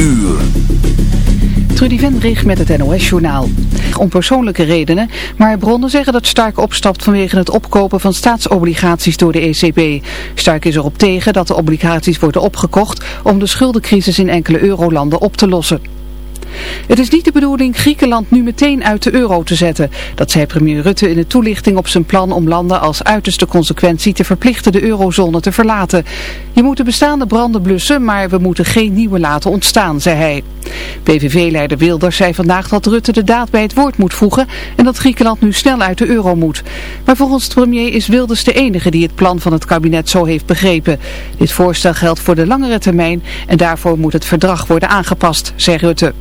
uur. Trudy Vendrig met het NOS-journaal. Om persoonlijke redenen, maar bronnen zeggen dat Stark opstapt vanwege het opkopen van staatsobligaties door de ECB. Stark is erop tegen dat de obligaties worden opgekocht om de schuldencrisis in enkele eurolanden op te lossen. Het is niet de bedoeling Griekenland nu meteen uit de euro te zetten. Dat zei premier Rutte in de toelichting op zijn plan om landen als uiterste consequentie te verplichten de eurozone te verlaten. Je moet de bestaande branden blussen, maar we moeten geen nieuwe laten ontstaan, zei hij. PVV-leider Wilders zei vandaag dat Rutte de daad bij het woord moet voegen en dat Griekenland nu snel uit de euro moet. Maar volgens de premier is Wilders de enige die het plan van het kabinet zo heeft begrepen. Dit voorstel geldt voor de langere termijn en daarvoor moet het verdrag worden aangepast, zei Rutte.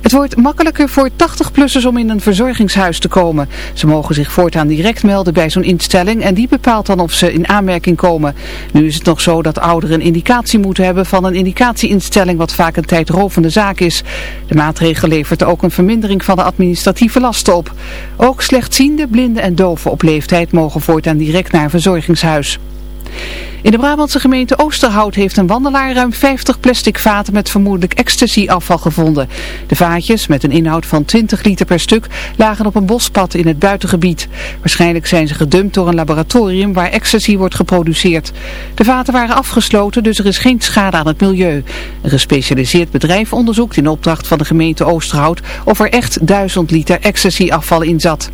Het wordt makkelijker voor 80-plussers om in een verzorgingshuis te komen. Ze mogen zich voortaan direct melden bij zo'n instelling en die bepaalt dan of ze in aanmerking komen. Nu is het nog zo dat ouderen een indicatie moeten hebben van een indicatieinstelling wat vaak een tijdrovende zaak is. De maatregel levert ook een vermindering van de administratieve lasten op. Ook slechtziende, blinden en doven op leeftijd mogen voortaan direct naar een verzorgingshuis. In de Brabantse gemeente Oosterhout heeft een wandelaar ruim 50 plastic vaten met vermoedelijk ecstasy-afval gevonden. De vaatjes, met een inhoud van 20 liter per stuk, lagen op een bospad in het buitengebied. Waarschijnlijk zijn ze gedumpt door een laboratorium waar ecstasy wordt geproduceerd. De vaten waren afgesloten, dus er is geen schade aan het milieu. Een gespecialiseerd bedrijf onderzoekt in opdracht van de gemeente Oosterhout of er echt 1000 liter ecstasy-afval in zat.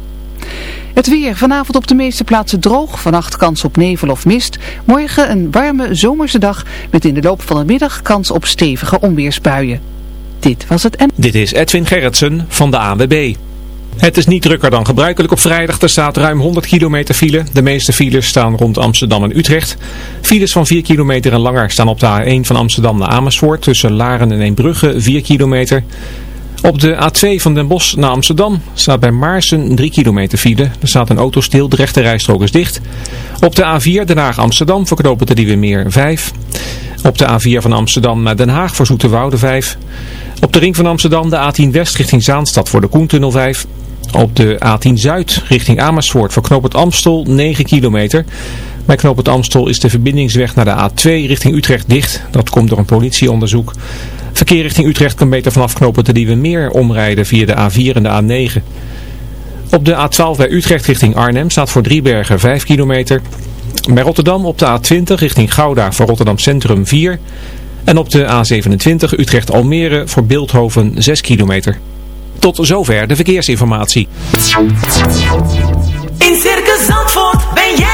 Het weer. Vanavond op de meeste plaatsen droog. Vannacht kans op nevel of mist. Morgen een warme zomerse dag met in de loop van de middag kans op stevige onweersbuien. Dit was het en... Dit is Edwin Gerritsen van de ANWB. Het is niet drukker dan gebruikelijk op vrijdag. Er staat ruim 100 kilometer file. De meeste files staan rond Amsterdam en Utrecht. Files van 4 kilometer en langer staan op de A1 van Amsterdam naar Amersfoort. Tussen Laren en Eembrugge 4 kilometer. Op de A2 van Den Bosch naar Amsterdam staat bij Maarsen 3 kilometer file. Er staat een auto stil, de rechte rijstrook is dicht. Op de A4 Den Haag Amsterdam verknopen de Nieuwe Meer 5. Op de A4 van Amsterdam naar Den Haag voor Zoeterwoude 5. Op de ring van Amsterdam de A10 West richting Zaanstad voor de Koentunnel 5. Op de A10 Zuid richting Amersfoort voor Knoop het Amstel 9 kilometer. Bij Knoop het Amstel is de verbindingsweg naar de A2 richting Utrecht dicht. Dat komt door een politieonderzoek. Verkeer richting Utrecht kan beter vanaf knopen te Nieuwe Meer omrijden via de A4 en de A9. Op de A12 bij Utrecht richting Arnhem staat voor Driebergen 5 kilometer. Bij Rotterdam op de A20 richting Gouda voor Rotterdam Centrum 4. En op de A27 Utrecht-Almere voor Beeldhoven 6 kilometer. Tot zover de verkeersinformatie. In Circus Zandvoort ben jij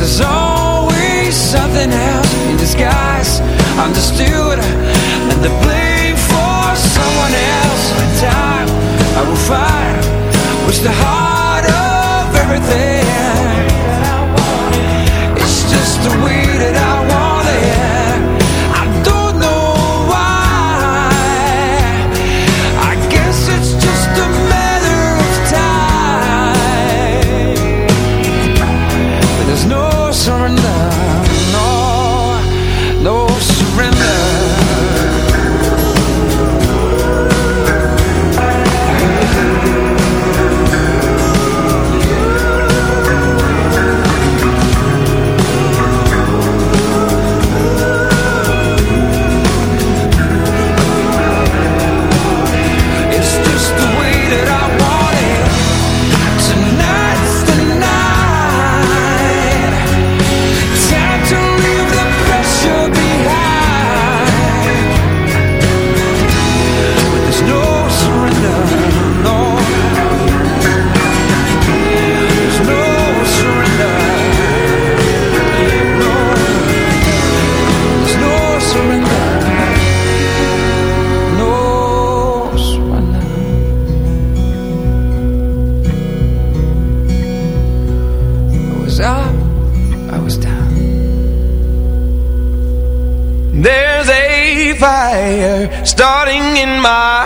There's always something else in disguise. Understood and the blame for someone else. In time, I will find what's the heart of everything. It's just the way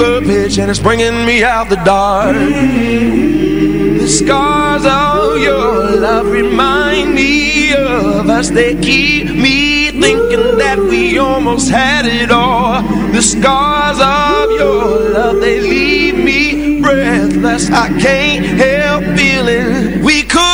fever pitch, and it's bringing me out the dark. The scars of your love remind me of us. They keep me thinking that we almost had it all. The scars of your love, they leave me breathless. I can't help feeling we could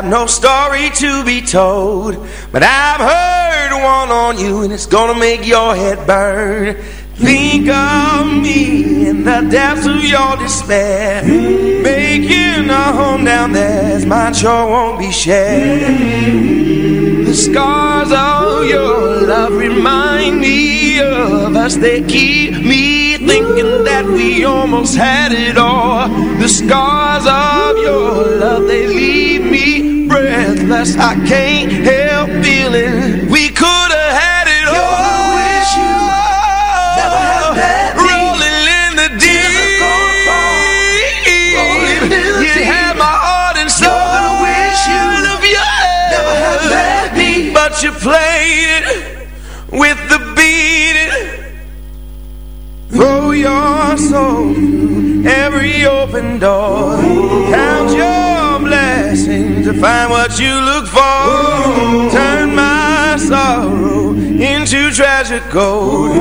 I have no story to be told, but I've heard one on you, and it's gonna make your head burn. Think of me in the depths of your despair, making a home down there. as Mine sure won't be shared. The scars of your love remind me of us. They keep me thinking that we almost had it all. The scars of your love, they leave me breathless. I can't help feeling we could have had it all. Rolling in the deep. You had my heart and soul. of your hand. But you played it with the beat. Throw your soul every open door. Count your to find what you look for. Turn my sorrow into treasure gold.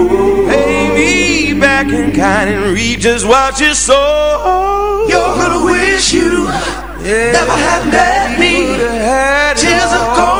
Pay me back in kind and reap just what you sow. You're gonna wish you Yeah. never had met me. Tears of all.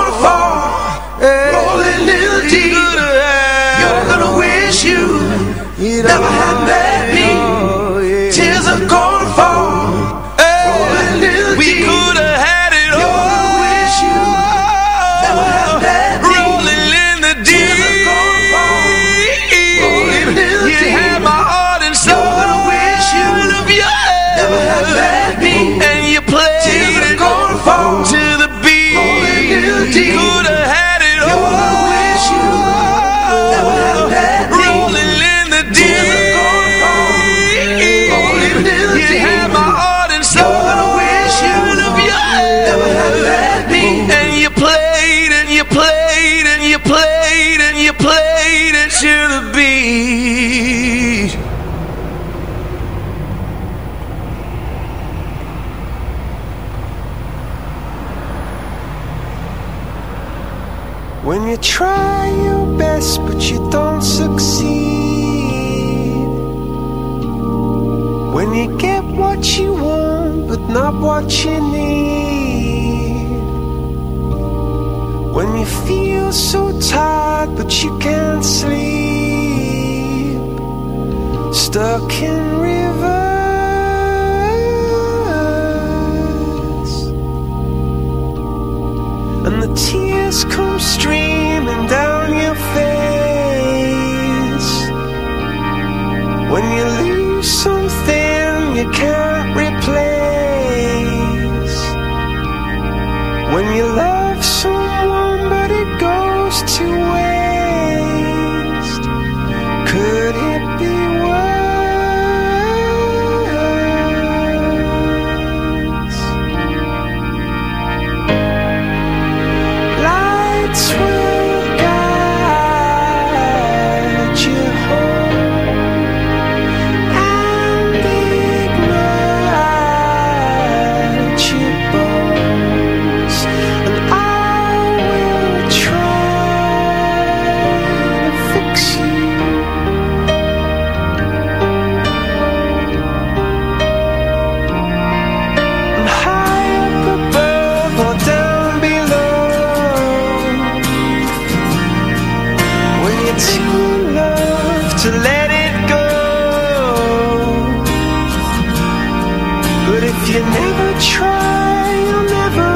Played and you played it to the beat. When you try your best but you don't succeed When you get what you want but not what you need When you feel so tired but you can't sleep. Stuck in reverse And the tears come streaming down your face. When you lose something you can't replace. When you love But if you never try you'll never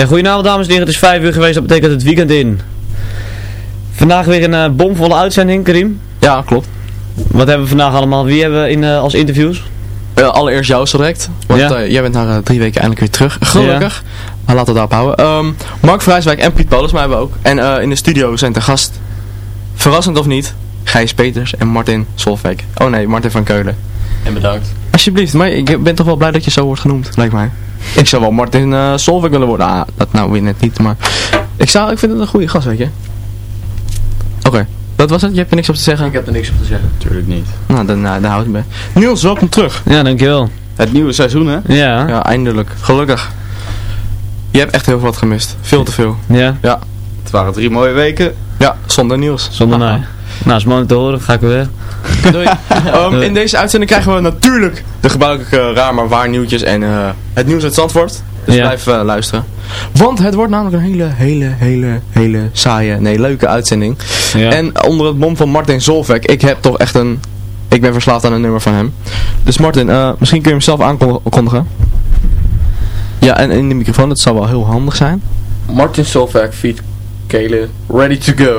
Ja, goedenavond dames en heren, het is 5 uur geweest, dat betekent het weekend in. Vandaag weer een eh, bomvolle uitzending, Karim. Ja, klopt. Wat hebben we vandaag allemaal? Wie hebben we in, eh, als interviews? Eh, allereerst jou direct, want Ja. jij bent na drie weken eindelijk weer terug. Gelukkig. Maar laten we daarop houden. Ehm, Mark Vrijswijk en Piet Paulus, maar hebben we ook. En eh, in de studio zijn te gast, verrassend of niet, Gijs Peters en Martin Solveig. Oh nee, Martin van Keulen. En bedankt. Alsjeblieft, maar ik ben toch wel blij dat je zo wordt genoemd, lijkt mij. Ik zou wel Martin uh, Solveig willen worden. Ah, dat nou weer net niet, maar ik, zou, ik vind het een goede gast, weet je. Oké, dat was het? Je hebt er niks op te zeggen? Ik heb er niks op te zeggen. Tuurlijk niet. Nou, dan, uh, dan houd ik bij. Niels, welkom terug. Ja, dankjewel. Het nieuwe seizoen, hè? Ja. Ja, eindelijk. Gelukkig. Je hebt echt heel veel wat gemist. Veel te veel. Ja. Ja. Het waren drie mooie weken. Ja, zonder Niels. Zonder mij. Nou, mooi om te horen. Ga ik weer weg. Doei. um, in deze uitzending krijgen we natuurlijk de gebruikelijke raar maar waar nieuwtjes en uh, het nieuws uit Zandvoort. Dus Ja. blijf uh, luisteren. Want het wordt namelijk een hele, hele, hele, hele saaie, nee, leuke uitzending. Ja. En onder het mom van Martin Zolvek, ik heb toch echt een... Ik ben verslaafd aan een nummer van hem. Dus Martin, uh, misschien kun je hem zelf aankondigen. Ja, en in de microfoon, dat zou wel heel handig zijn. Martin Solveig, feat Kale, ready to go.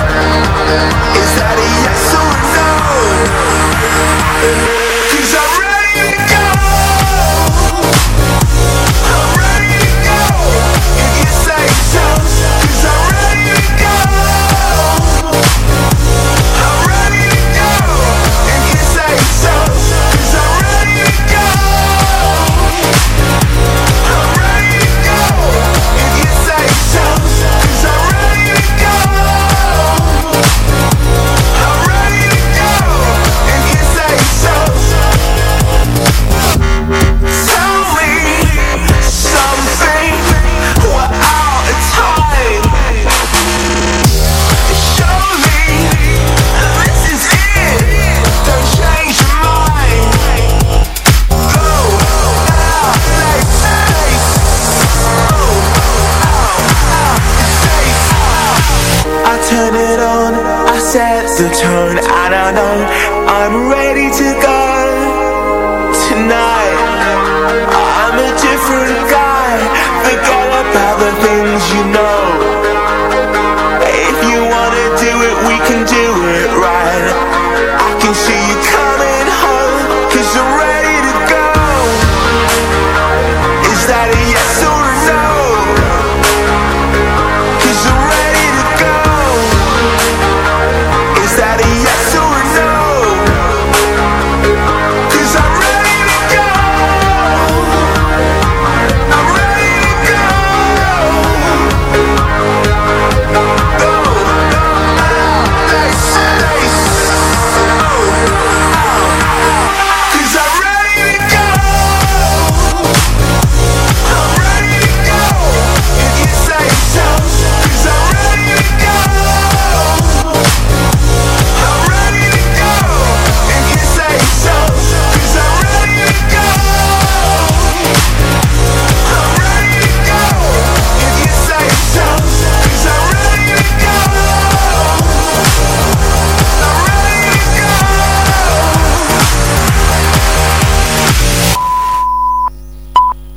Is that a yes or a no?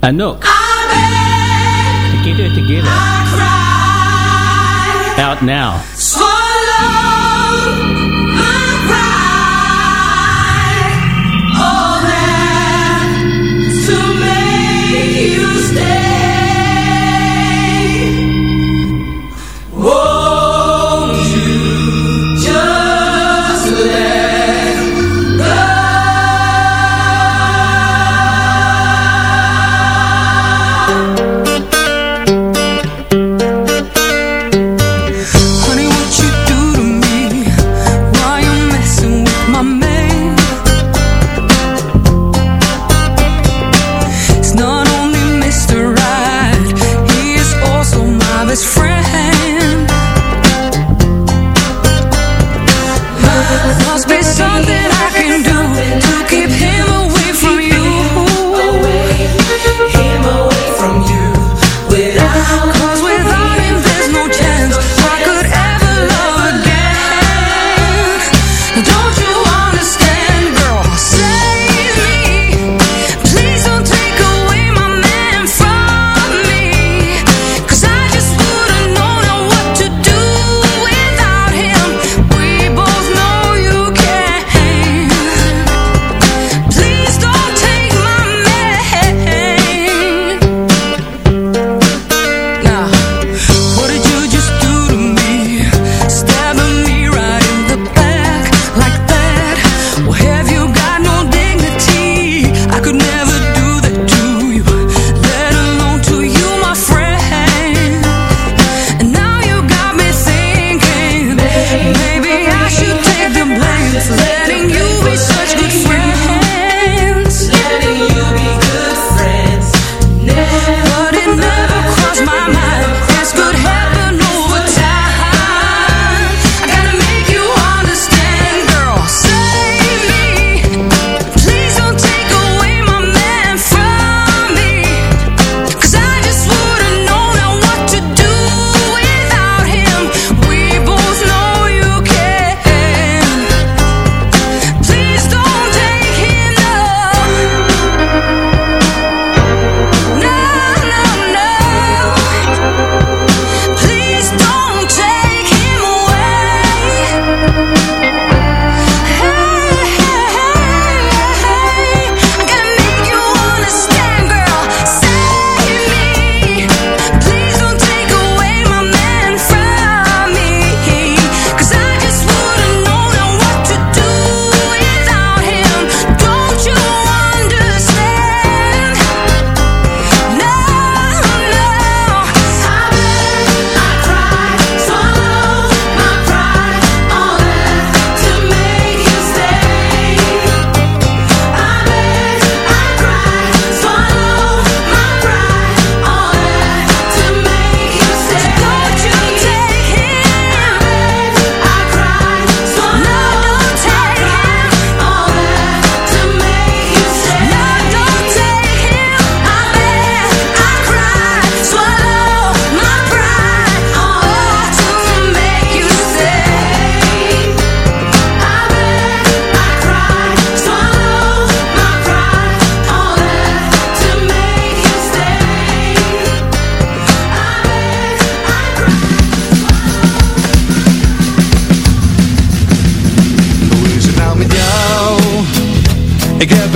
and look, together, together, out now. Swallow.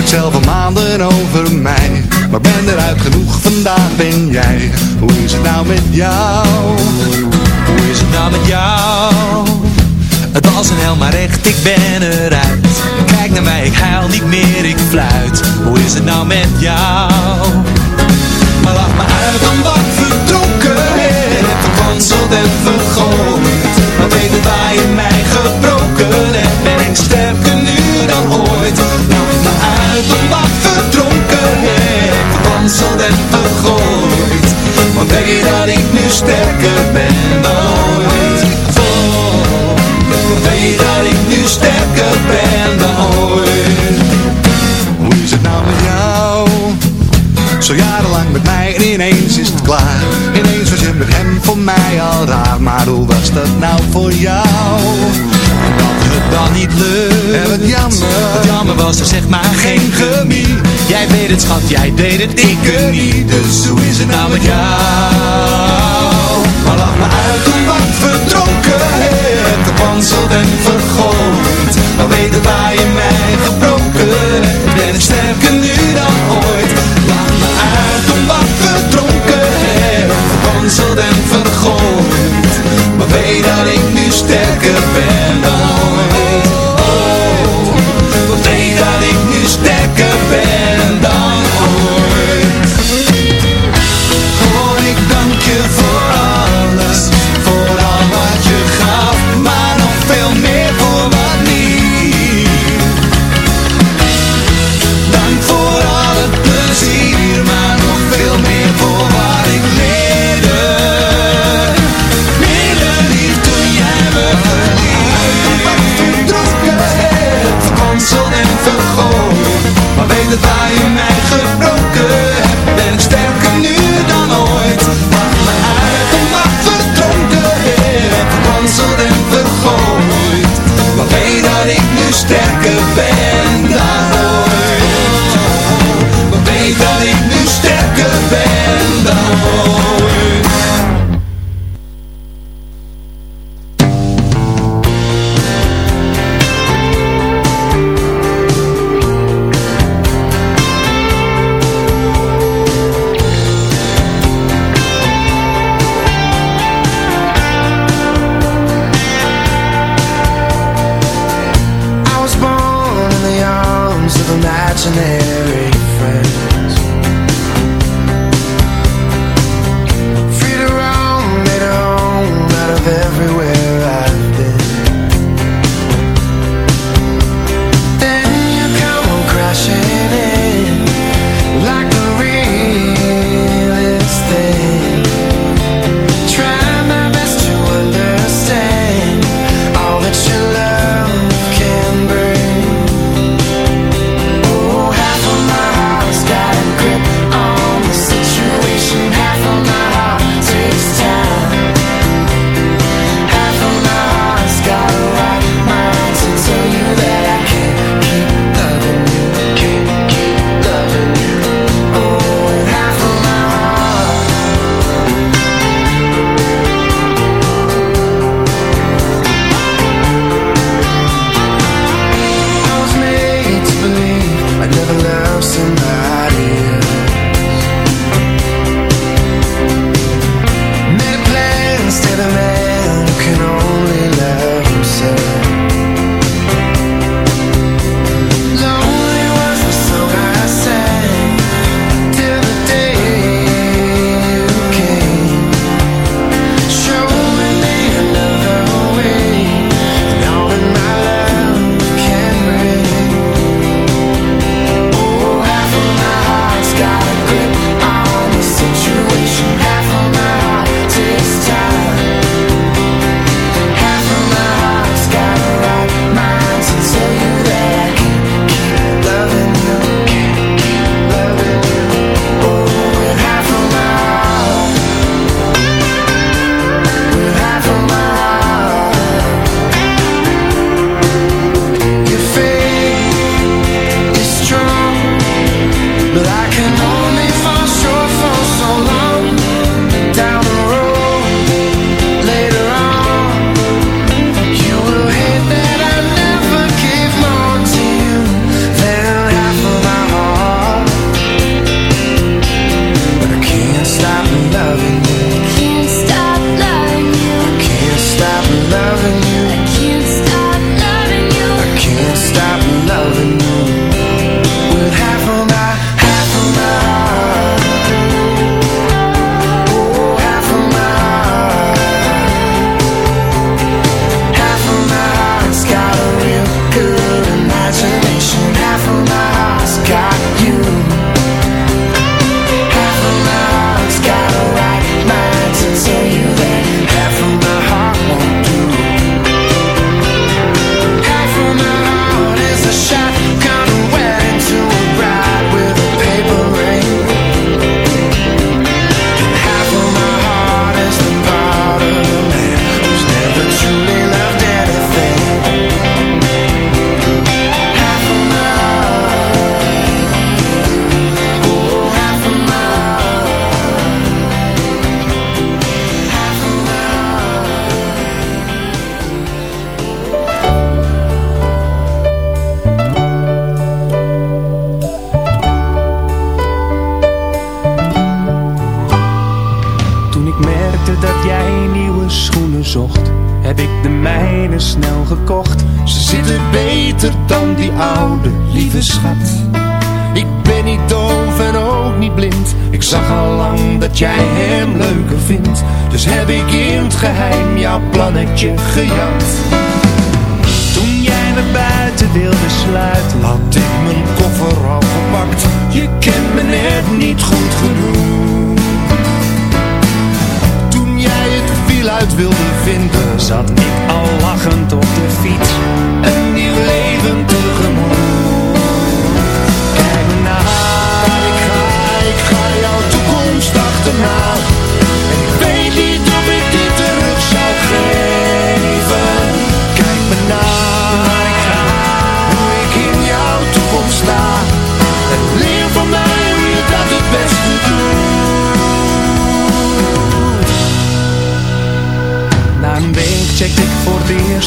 zelf al maanden over mij Maar ben eruit genoeg, vandaag ben jij. Hoe is het nou met jou? Hoe is het nou met jou? Het was een hel maar echt, ik ben eruit. Kijk naar mij, ik huil niet meer, ik fluit. Hoe is het nou met jou? Maar lach me uit dan wat verdronken hebt verkwanseld en vergooid. Wat weet het waar je mij gebroken hebt. Ben ik sterk? weet dat ik nu sterker ben dan ooit. Hoe is het nou met jou? Zo jarenlang met mij en ineens is het klaar. Ineens was je met hem voor mij al raar, maar hoe was dat nou voor jou? Dat het dan niet lukt. En wat jammer, wat jammer was, er zeg maar geen chemie. Jij weet het schat, jij deed het, ik het niet. Dus hoe is het nou met jou? Maar lach me uit om wat verdronken hebt, gepanseld en vergooid. Maar weet het waar je mij gebroken hebt, ben ik sterker nu dan ooit. Lach me uit om wat verdronken hebt, en vergooid. Maar weet dat ik nu sterker ben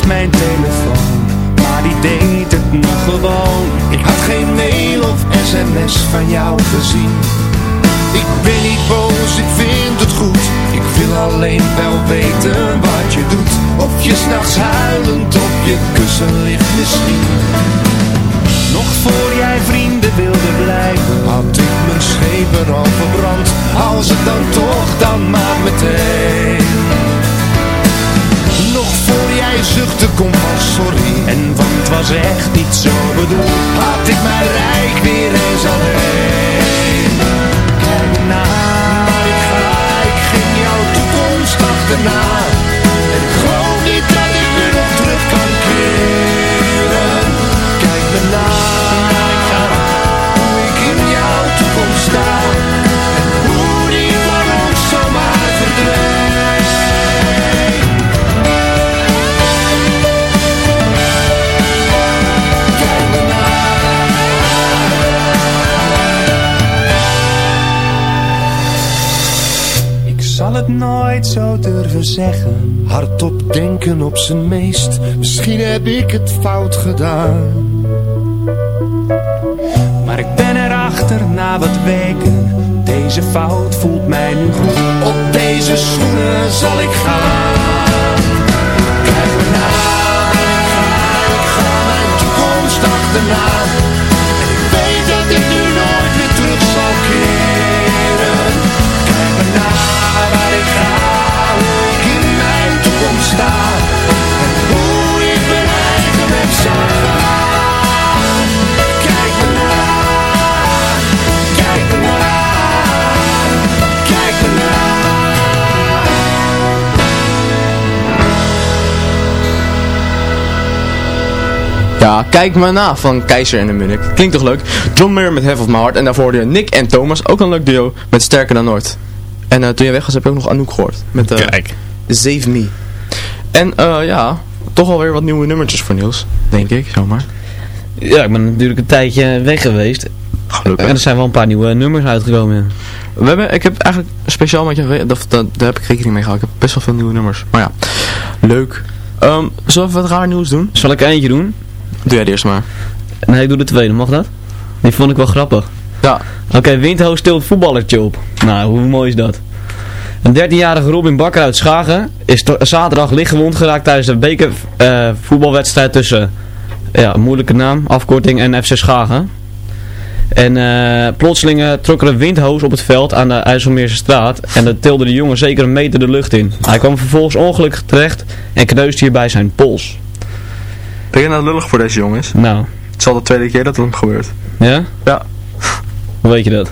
mijn telefoon. Maar die deed het nog gewoon. Ik had geen mail of sms van jou gezien. Ik ben niet boos, ik vind het goed. Ik wil alleen wel weten wat je doet. Of je s'nachts huilend op je kussen ligt misschien. Nog voor jij vrienden wilde blijven, had ik mijn schepen al verbrand. Als het dan toch, dan maar meteen. Jij zuchtte, kom pas sorry. En want was echt niet zo bedoeld, had ik mijn rijk weer eens alleen. Kijk na, maar ik ga, ik ging jouw toekomst achterna. Nooit zo durven zeggen. Hardop denken op zijn meest. Misschien heb ik het fout gedaan. Maar ik ben erachter na wat weken. Deze fout voelt mij nu goed. Op deze schoenen zal ik gaan. Kijk me na ik ga, ik ga mijn toekomst achterna Ja, kijk maar na van Keizer en de Munnik. Klinkt toch leuk? John Mayer met Half of My Heart. En daarvoor hoorde je Nick en Thomas, ook een leuk duo, met Sterker dan Noord. En eh, toen je weg was heb je ook nog Anouk gehoord. Met eh Kijk. Save Me. En eh ja, toch alweer wat nieuwe nummertjes voor Niels, denk ik, zomaar. Ja, ik ben natuurlijk een tijdje weg geweest. Gelukkig. En er zijn wel een paar nieuwe nummers uitgekomen. We hebben, ik heb eigenlijk speciaal met je, dat, dat, daar heb ik rekening mee gehouden. Ik heb best wel veel nieuwe nummers. Maar ja, leuk. Ehm zullen we wat raar nieuws doen? Zal ik eentje doen? Doe jij de eerst maar. Nee, ik doe de tweede, mag dat? Die vond ik wel grappig. Ja. Oké, Windhoos stilt voetballertje op. Nou, hoe mooi is dat? Een 13-jarige Robin Bakker uit Schagen is zaterdag lichtgewond geraakt tijdens de beker eh, voetbalwedstrijd tussen, ja, moeilijke naam, afkorting en FC Schagen. En eh plotseling eh, trok er een windhoos op het veld aan de IJsselmeerse straat en dat tilde de jongen zeker een meter de lucht in. Hij kwam vervolgens ongelukkig terecht en kneusde hierbij zijn pols. Ben je nou lullig voor deze jongens? Nou. Het is al de tweede keer dat het hem gebeurt. Ja? Ja. Hoe weet je dat?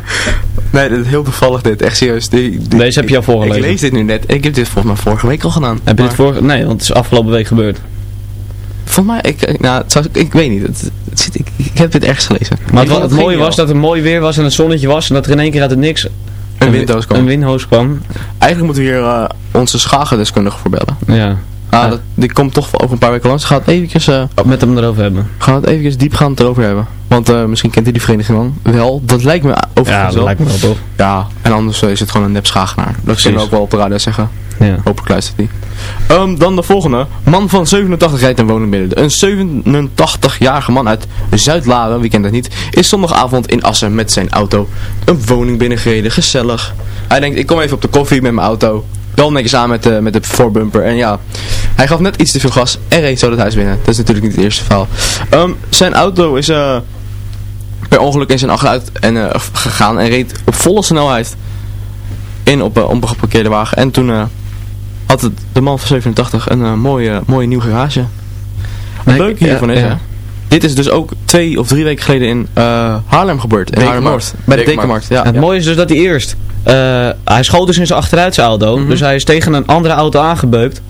Nee, dit is heel toevallig dit. Echt serieus. Die, die- Deze heb je al voorgelezen. Ik lees dit nu net. Ik heb dit volgens mij vorige week al gedaan. Heb je dit vorige... Nee, want het is afgelopen week gebeurd. Volgens mij, ik, ik- nou, het zou, ik weet niet. Het, het zit, ik, ik heb dit ergens gelezen. Maar het, het mooie was dat het mooi weer was en het zonnetje was en dat er in één keer uit het niks Een windhoos kwam. Een windhoos kwam. Eigenlijk moeten we hier eh, onze schagendeskundige voor bellen. Ja. Ah, dat, die komt toch over een paar weken langs. Het eventjes, eh, Met hem erover hebben. gaan we het eventjes diepgaand erover hebben. Want eh, misschien kent hij die vereniging dan wel. Dat lijkt me overigens Ja, dat wel. lijkt me wel toch. Ja, en anders eh, is het gewoon een nep schagenaar. Dat kunnen we ook wel op de radio zeggen. Ja. Hopelijk luistert hij. Ehm, dan de volgende. Man van 87 rijdt een woning binnen. Een 87-jarige man uit Zuid-Laren, wie kent dat niet, is zondagavond in Assen met zijn auto een woning binnengereden. Gezellig. Hij denkt, ik kom even op de koffie met mijn auto. Wel netjes aan met de, met de voorbumper. En ja, Hij gaf net iets te veel gas en reed zo het huis binnen. Dat is natuurlijk niet het eerste verhaal. Ehm, zijn auto is eh, per ongeluk in zijn achteruit en, eh, gegaan en reed op volle snelheid in op, uh, een geparkeerde wagen. En toen eh, had het, de man van 87 een eh, mooie, mooie nieuw garage. Het leuke hiervan is, ja. Dit is dus ook twee of drie weken geleden in eh, Haarlem gebeurd. In Haarlem Noord. Bij de Dekenmarkt. Ja. het mooie is dus dat hij eerst, eh, hij schoot dus in zijn achteruit zijn auto, Mhm. dus hij is tegen een andere auto aangebeukt.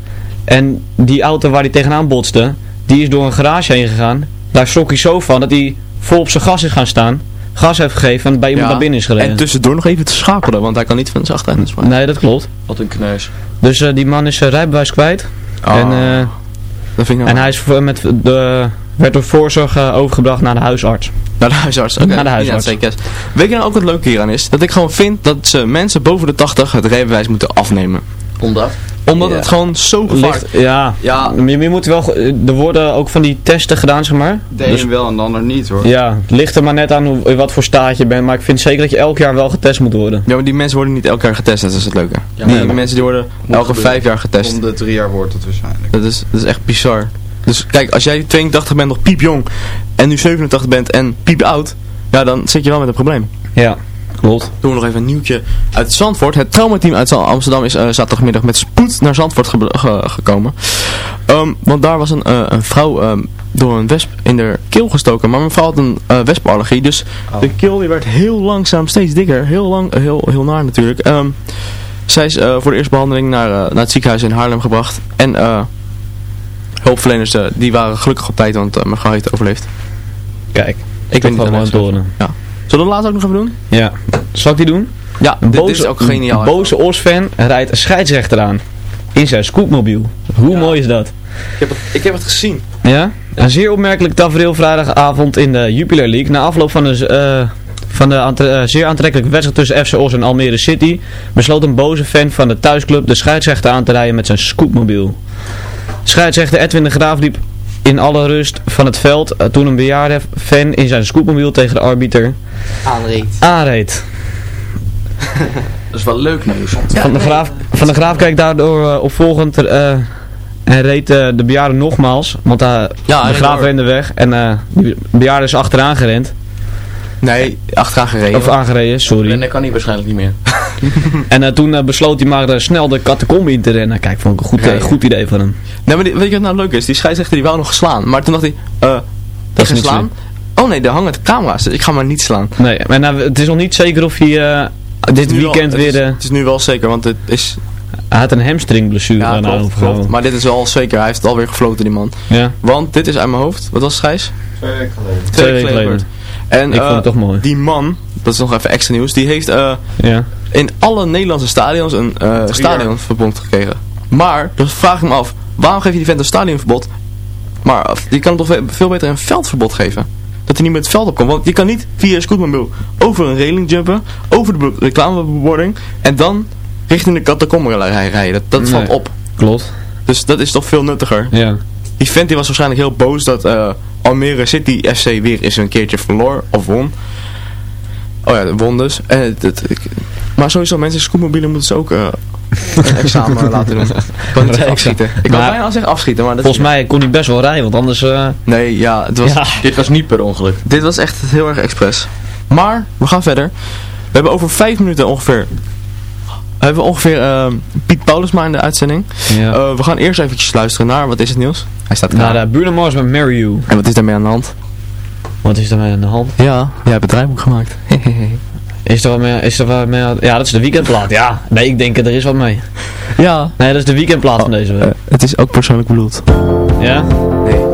En die auto waar hij tegenaan botste, die is door een garage heen gegaan. Daar schrok hij zo van dat hij vol op zijn gas is gaan staan, gas heeft gegeven en bij iemand Ja. naar binnen is gereden. En tussendoor nog even te schakelen, want hij kan niet van zijn achteruit. Nee, dat klopt. Wat een kneus. Dus eh, die man is zijn rijbewijs kwijt. Oh, en eh, dat vind ik nou en hij is voor- met de, werd door voorzorg eh, overgebracht naar de huisarts. Naar de huisarts. oké. Naar de huisarts. Ja, zeker. Weet je nou ook wat leuk hieraan is? Dat ik gewoon vind dat ze mensen boven de 80 het rijbewijs moeten afnemen. Omdat? Omdat Ja. het gewoon zo gevaarlijk Ligt, ja, Ja. Je, je moet wel, er worden ook van die testen gedaan, zeg maar. De een Dus- wel en de ander niet hoor. ja, het ligt er maar net aan hoe, wat voor staat je bent, maar ik vind zeker dat je elk jaar wel getest moet worden. Ja, maar die mensen worden niet elk jaar getest, dat is het leuke. Ja, die mensen die worden elke gebeuren. vijf jaar getest. Om de drie jaar wordt het waarschijnlijk. Dat is, dat is echt bizar. Dus kijk, als jij 82 bent, nog piepjong, en nu 87 bent en piepoud, ja, dan zit je wel met een probleem. Ja, klopt. Doen we nog even een nieuwtje uit Zandvoort. Het traumateam uit Amsterdam is eh, zaterdagmiddag met spoed naar Zandvoort ge- ge- gekomen. Ehm, want daar was een, eh, een vrouw ehm, door een wesp in de keel gestoken. Maar mijn vrouw had een eh wespenallergie. Dus de keel die werd heel langzaam steeds dikker. Heel lang, heel, heel naar natuurlijk. Ehm, zij is voor de eerste behandeling naar, naar het ziekenhuis in Haarlem gebracht. En eh, hulpverleners eh, die waren gelukkig op tijd, want eh, mijn vrouw heeft overleefd. Kijk, Ik ben mooi aan horen. Ja. Zullen we laatst ook nog even doen? Ja. Zal ik die doen? Ja, Een dit, dit is ook geniaal. Een boze Os-fan rijdt een scheidsrechter aan. In zijn scootmobiel. Hoe mooi is dat? Ik heb het, ik heb het gezien. Ja? Een zeer opmerkelijk tafereel vrijdagavond in de Jupiler League. Na afloop van de, eh, van de aantre- zeer aantrekkelijke wedstrijd tussen FC Os en Almere City... besloot een boze fan van de thuisclub de scheidsrechter aan te rijden met zijn scootmobiel. Scheidsrechter Edwin de Graaf liep in alle rust van het veld eh, toen een bejaarde fan in zijn scootmobiel tegen de arbiter Aanreed. aanreed. Dat is wel leuk nieuws. Van de Graaf, van de Graaf keek daardoor eh, opvolgend eh, en reed de bejaarde nogmaals. Want Ja, de Graaf rende weg en eh de bejaarde is achteraan gerend. Nee, achteraan gereden. Of aangereden, sorry. En dat kan hij waarschijnlijk niet meer. En eh, toen eh, besloot hij maar eh, snel de catacombe in te rennen. Kijk, vond ik een goed, Ja, ja. goed idee van hem. Nee, maar die- weet je wat nou leuk is? Die scheidsrechter die wou nog slaan. Maar toen dacht hij, eh, ik is slaan. Oh nee, er hangen camera's, dus ik ga maar niet slaan. Nee, maar nou, het is nog niet zeker of hij eh, dit wel- weekend het weer... is, het is nu wel zeker, want het is... hij had een hamstringblessure Ja, aan klopt, overgehouden. klopt. Maar dit is wel zeker. Hij heeft het alweer gefloten, die man. Ja, Want dit is uit mijn hoofd. Wat was het, Gijs? Twee weken geleden. twee weken geleden. En Ik eh, vond het toch mooi. die man, dat is nog even extra nieuws, die heeft eh, Ja. in alle Nederlandse stadions een eh stadionverbod gekregen. Maar, dus vraag ik me af, waarom geef je die vent een stadionverbod? Maar je kan toch ve- veel beter een veldverbod geven. Dat hij niet met het veld opkomt. Want je kan niet via een scootmobiel over een railing jumpen, over de be- reclamebording en dan richting de catacombe rij- rijden. Dat, dat valt op. Klopt. Dus dat is toch veel nuttiger. Ja. Die vent die was waarschijnlijk heel boos dat eh, Almere City FC weer eens een keertje verloor of won. Oh ja, won dus. En het, het- ik- maar sowieso, mensen in scootmobielen moeten ze ook eh, een examen laten doen. Ik kan niet afschieten. Ik kan Maar- bijna zeggen afschieten, maar dat Volgens mij kon hij best wel rijden, want anders... eh, Nee, ja, het was, Ja. Dit was niet per ongeluk. dit was echt heel erg expres. Maar, we gaan verder. We hebben over vijf minuten ongeveer... Hebben we ongeveer eh, Piet Paulusma in de uitzending. ja. Eh, we gaan eerst eventjes luisteren naar, wat is het nieuws? Hij staat klaar. Naar de Bruno Mars met Marry You. En wat is daarmee aan de hand? Wat is daarmee aan de hand? Ja, jij hebt het gemaakt. Is er wat mee, is er wat mee Ja, dat is de weekendplaat. Ja, nee, ik denk er is wat mee. ja, Nee, dat is de weekendplaat van deze Eh, week. het is ook persoonlijk bedoeld. Ja? Nee.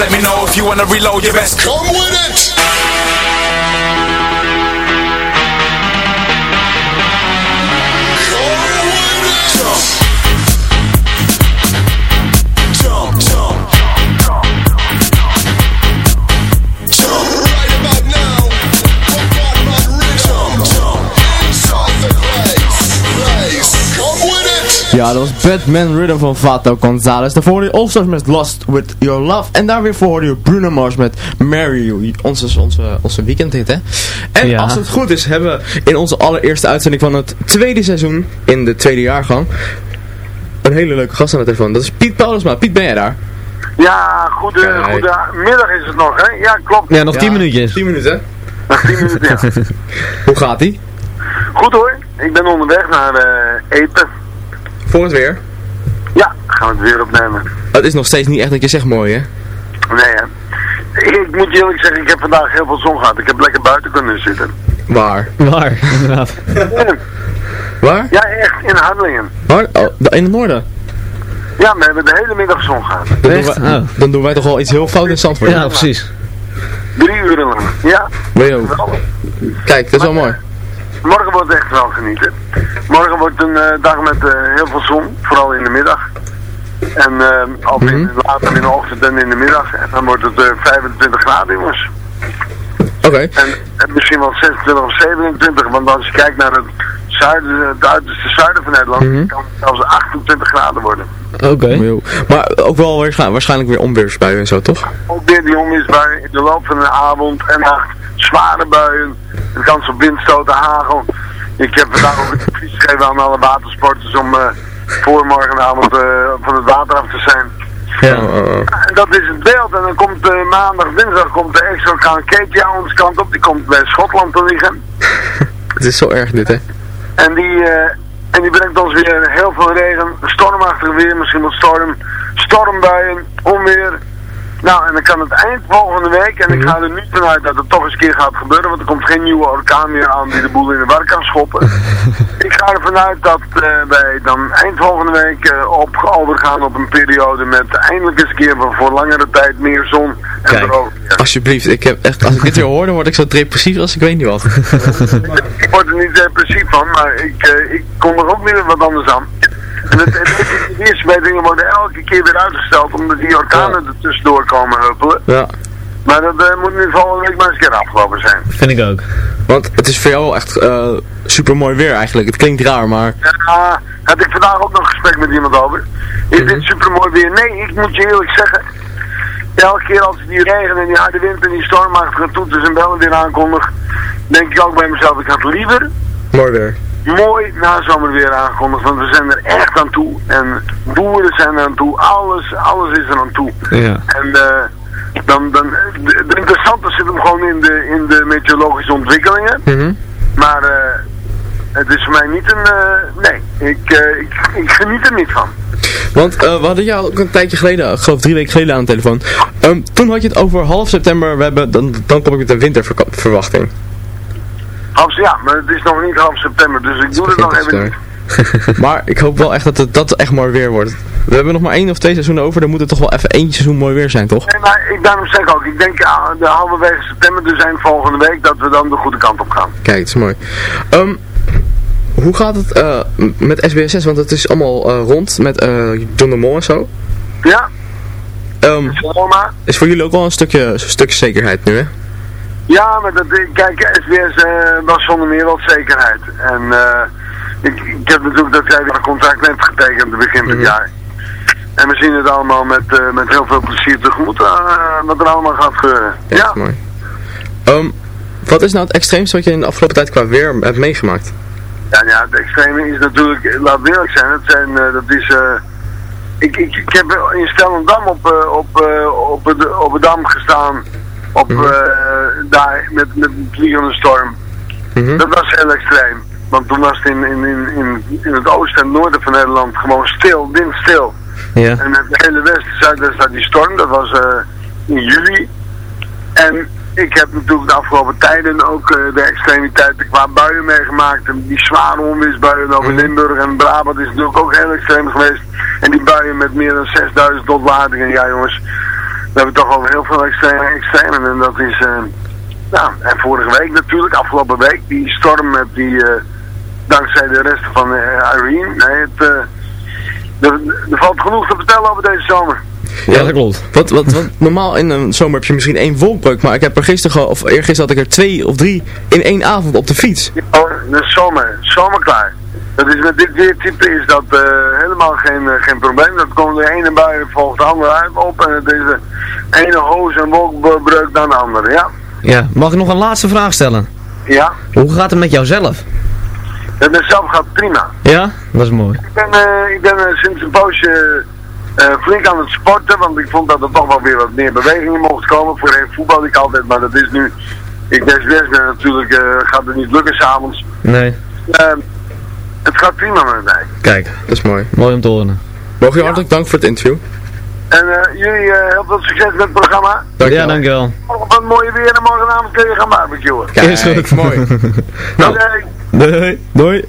Let me know if you wanna reload, your best come with it. Ja, dat was Batman Rhythm van Vato Gonzalez. Daarvoor hoorde je All-Stars met Lost With Your Love. En daar weer voor hoorde je Bruno Mars met Marry You. Onze, onze, onze weekendhit, hè? En Ja. als het goed is, hebben we in onze allereerste uitzending van het tweede seizoen, in de tweede jaargang, een hele leuke gast aan de telefoon. Dat is Piet Paulusma. Piet, ben jij daar? Ja, goede, Kijk. goedemiddag is het nog, hè? Ja, klopt. Ja, nog 10 minuutjes. 10 minuten. Nog 10 minuten, ja. Hoe gaat ie? Goed hoor, ik ben onderweg naar eh, eten. Voor het weer? Ja, gaan we het weer opnemen. Het is nog steeds niet echt dat je zegt mooi, hè? Nee, hè. Ik moet je eerlijk zeggen, ik heb vandaag heel veel zon gehad. Ik heb lekker buiten kunnen zitten. Waar? Waar, inderdaad. Waar? Ja, echt, in Hardelingen. Waar? Oh, in het noorden? Ja, we hebben de hele middag zon gehad. Dan doen, wij, dan doen wij toch wel iets heel fout in Zandvoort. Ja, precies. Drie uren lang. Ja. Je ook? Kijk, dat is wel mooi. Morgen wordt echt wel genieten. Morgen wordt een eh, dag met eh, heel veel zon, vooral in de middag. En eh ook in, Mhm. later in de ochtend en in de middag. En dan wordt het eh 25 graden, jongens. Oké. En, en misschien wel 26 of 27, want als je kijkt naar het zuiden, het uiterste zuiden van Nederland, Mhm. kan het zelfs 28 graden worden. Oké. Maar ook wel waarschijnlijk, waarschijnlijk weer onweersbuien en zo, toch? Ook weer die onweersbuien in de loop van de avond en nacht. Zware buien. Het kan zo windstoten, hagel. Ik heb vandaag ook een advies gegeven aan alle watersporters om eh, voor morgenavond eh, van het water af te zijn. Ja. En dat is het beeld. En dan komt eh, maandag, dinsdag komt de extra orkaan Katie aan onze kant op. Die komt bij Schotland te liggen. Het is zo erg dit, hè? En die, eh, en die brengt ons weer heel veel regen, stormachtig weer, misschien wel storm, stormbuien, onweer. Nou, en dan kan het eind volgende week, en ik ga er niet vanuit dat het toch eens een keer gaat gebeuren, want er komt geen nieuwe orkaan meer aan die de boel in de war kan schoppen. ik ga ervan uit dat eh, wij dan eind volgende week eh, op overgaan op een periode met eindelijk eens een keer voor- langere tijd meer zon en Kijk, droog. alsjeblieft. Ik heb echt, als ik dit weer hoor, dan word ik zo depressief als ik weet niet wat. Ik word er niet depressief van, maar ik, eh, ik kom er ook weer wat anders aan. En het, worden elke keer weer uitgesteld omdat die orkanen er tussendoor komen huppelen. Ja. Maar dat eh, moet nu volgende week maar eens een keer afgelopen zijn. Vind ik ook. Want het is voor jou echt eh super mooi weer eigenlijk. Het klinkt raar, maar... Ja, had ik vandaag ook nog een gesprek met iemand over. Is dit super mooi weer? Nee, ik moet je eerlijk zeggen. Elke keer als die regen en die harde wind en die stormachtige toeters en bellen weer aankondigt, denk ik ook bij mezelf, ik had liever Mooi weer. Mooi nazomerweer aangekondigd, want we zijn er echt aan toe. En boeren zijn er aan toe, alles, alles is er aan toe. Ja. En eh, dan, dan, de, de interessante zit hem gewoon in de, in de meteorologische ontwikkelingen. Mhm. Maar eh, het is voor mij niet een, eh, nee, ik, ik, ik geniet er niet van. Want we hadden jou ook een tijdje geleden, ik geloof drie weken geleden aan de telefoon. Ehm, toen had je het over half september, we hebben, dan, dan kom ik met de winterverwachting. Half, ja, maar het is nog niet half september, dus ik doe het nog even niet. maar ik hoop wel echt dat het dat echt mooi weer wordt. We hebben nog maar één of twee seizoenen over, dan moet het toch wel even één seizoen mooi weer zijn, toch? Nee, maar ik, daarom zeg ik ook, ik denk ah, de halverwege september, dus eind volgende week, dat we dan de goede kant op gaan. Kijk, het is mooi. Ehm, hoe gaat het eh, met SBSS? Want het is allemaal eh, rond met eh John de Mol en zo. Ja. Ehm, is voor jullie ook wel een stukje, een stukje zekerheid nu, hè? Ja, maar dat, kijk, SBS eh, was zonder meer wat zekerheid. En eh, ik, ik heb natuurlijk dat jij weer een contract net getekend begin Mhm. dit jaar. En we zien het allemaal met, eh, met heel veel plezier tegemoet eh, wat er allemaal gaat gebeuren. Ja, dat is mooi. Ehm, wat is nou het extreemste wat je in de afgelopen tijd qua weer hebt meegemaakt? Ja, ja, het extreme is natuurlijk, laat eerlijk zijn, het zijn, dat is, eh, ik, ik, ik heb in Stellendam op, op, op, het, op het dam gestaan, op, eh, daar met, met een vliegende storm. Dat was heel extreem, want toen was het in, in, in, in, het oosten en noorden van Nederland gewoon stil, windstil. Ja. En het hele westen, zuidwesten had die storm, dat was eh, in juli. En ik heb natuurlijk de afgelopen tijden ook eh, de extremiteiten qua buien meegemaakt. En die zware onweersbuien over Limburg en Brabant is natuurlijk ook heel extreem geweest. En die buien met meer dan 6000 tot ladingen. Ja jongens, we hebben toch al heel veel extreme extremen. En dat is, eh nou, en vorige week natuurlijk, afgelopen week, die storm met die, eh, dankzij de resten van eh, Irene. Nee, het, er, er valt genoeg te vertellen over deze zomer. Ja, dat klopt. Wat, wat, wat, normaal in een zomer heb je misschien één wolkbreuk, maar ik heb er gisteren, of eergisteren had ik er twee of drie in één avond op de fiets. Oh, de zomer, zomerklaar. Dat is met dit weertype is dat eh, helemaal geen, eh, geen probleem. Dat komt de ene bui volgt de andere uit op en het is de ene hoos en wolkbreuk dan de andere, ja. Ja, mag ik nog een laatste vraag stellen? Ja, Hoe gaat het met jouzelf? met mezelf gaat prima. Ja? Dat is mooi. Ik ben, eh, ik ben eh, sinds een poosje eh, flink aan het sporten, want ik vond dat er toch wel weer wat meer bewegingen mocht komen. Voorheen voetbal ik altijd, maar dat is nu, ik deswegen ben natuurlijk, eh, gaat het niet lukken s'avonds. Nee. Het gaat prima met mij. Kijk, dat is mooi. Mooi om te horen. Mogen je hartelijk dank voor het interview. En eh, jullie eh, heel veel succes met het programma. Ja, dankjewel. Morgen van mooie weer en morgenavond kun je gaan barbecuen. Kijk, is goed. mooi. nou, doei. Doei.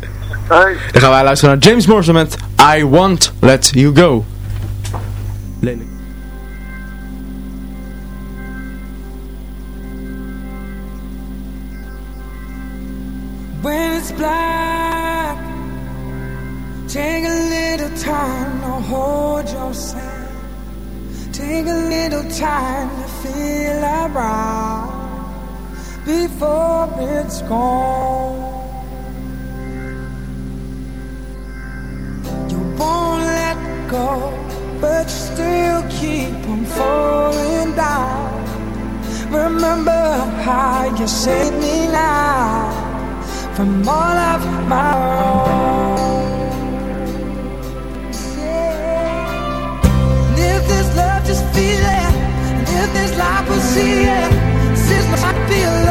Hoi. Dan gaan wij luisteren naar James Morrison met I Won't Let You Go. Lelijk. When it's black, take a little time to hold yourself. Take a little time to feel around before it's gone. You won't let go, but you still keep on falling down. Remember how you saved me now from all of my own. feel it. If this life was here, since is what I feel.